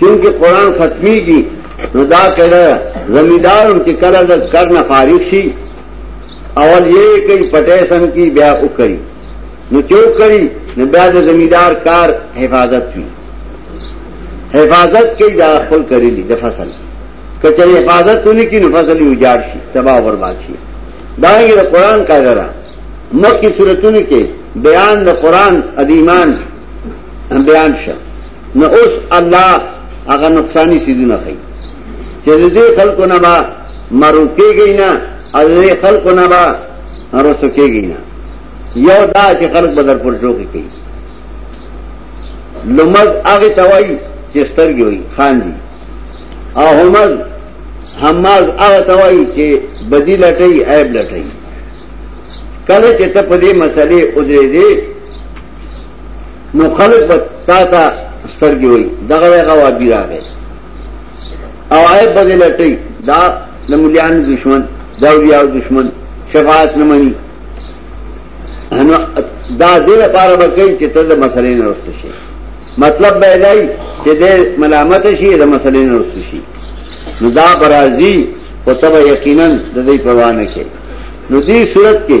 چونکه قران ختميږي نو دا کړه زمیدارم چې کله د کار نه فارغ شي اول یې کوي پټه سم کی بیا وکړي نو چوک کړي نو بیا د زمیدار کار حفاظت وي حفاظت کوي دا خپل کړی د فصل کچره حفاظت ونی کی نو فصل یې وجار شي تباہ او برباد شي دا یې د قران قاعده ده مکه سورتونو کې بیان د قران ادیمان بیان شوه نو اوس الله هغه نقصانی سیدونه خي چې دې خلکو نه با مرو کېږي نه او دې خلکو نه با رسو کېږي نه یو دا چې خلک بدر پر جوړ کوي لمز هغه توای چې سترګي وي خان دي او همز هماز هغه توای چې بدی لټي عیب لټي کله چې ته په دې مسلې او دې دې نو خلق با تا تا سترگی ہوئی دغه دغه وابی راغی او آئے بدی لٹی دا نمولیان دشمن دا اولیاء دشمن شفاعت نمانی نو دا دې لپاره به کوي چې ته د مسلې نه رسته شي مطلب به دی چې دې ملامت شي د مسلې نه رسته شي نو دا برازي او تبه یقینا د دې پروانه کې نو دې صورت کې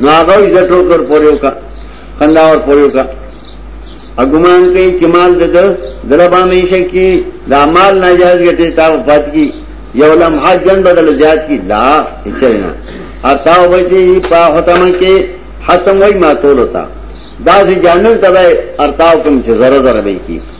نو هغه یې زټو کر پوریو کا خندا ور پوریو کا اګمان کوي چې مال د دلبا مې شکی دا مال ناجایز ګټه تا وفات کی یو لم حجن بدل زیات کی لا چلینا اتا وای چې په هتم کې حتم وای ما تول ہوتا دا سي جانن تبه ارتاو کوم چې زره زره به کی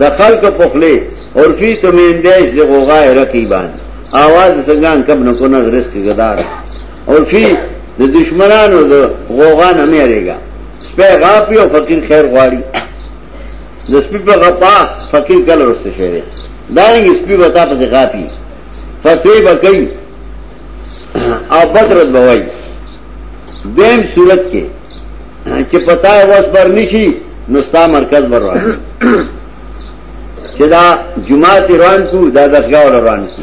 د خلق په خلی عرفی تو میں اندیش دے غوغای رکی بان آواز سنگان کب نکو نز رزق گدار عرفی د دشمنانو د غوغا نه مې اړېګا سپه غاپي او فقیر خیر غواړي د سپي په غپا فقیر کله ورسته شوی دا یې سپي وتا په غاپي فتوی بکئی او بدرت بوي دویم صورت کې چې پتا وس بر نشي نو ستا مرکز بر راځي چې دا جمعه روان کو دا دسګاو روان کو